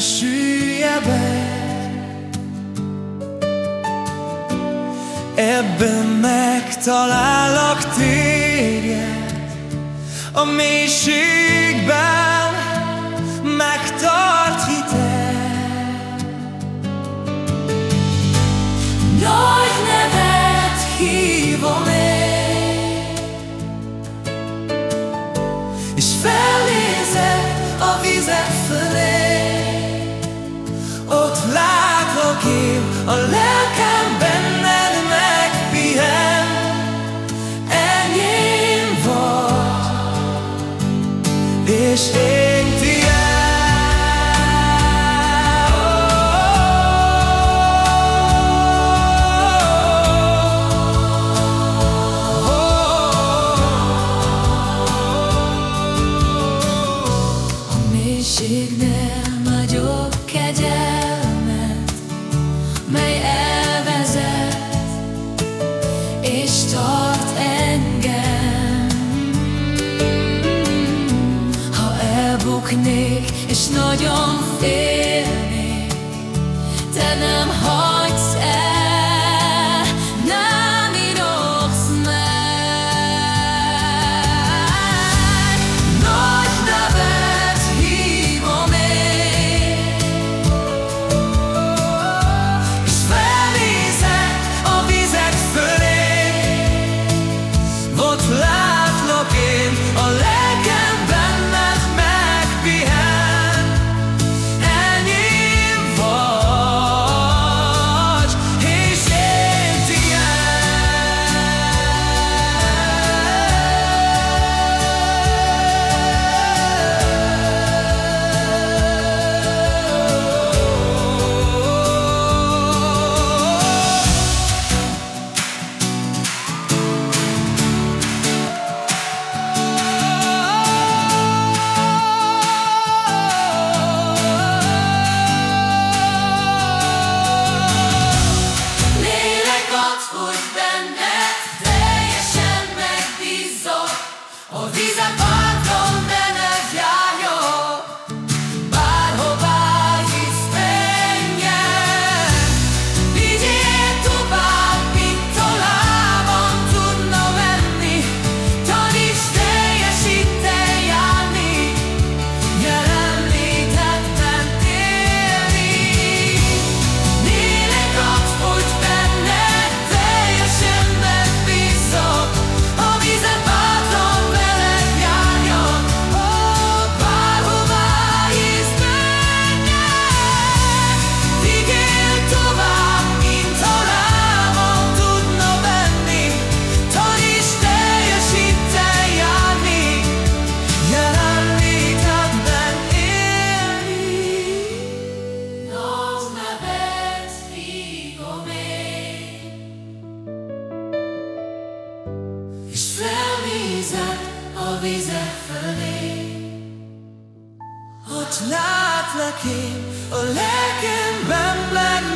süllyed Ebben megtalállak téged. A mélységben megtart hitel Nagy nevet hívom én És fel Bújnék, és nagyon félnék, te nem Bye. a vizek fölé. Hogy látlak én, a lelkemben meg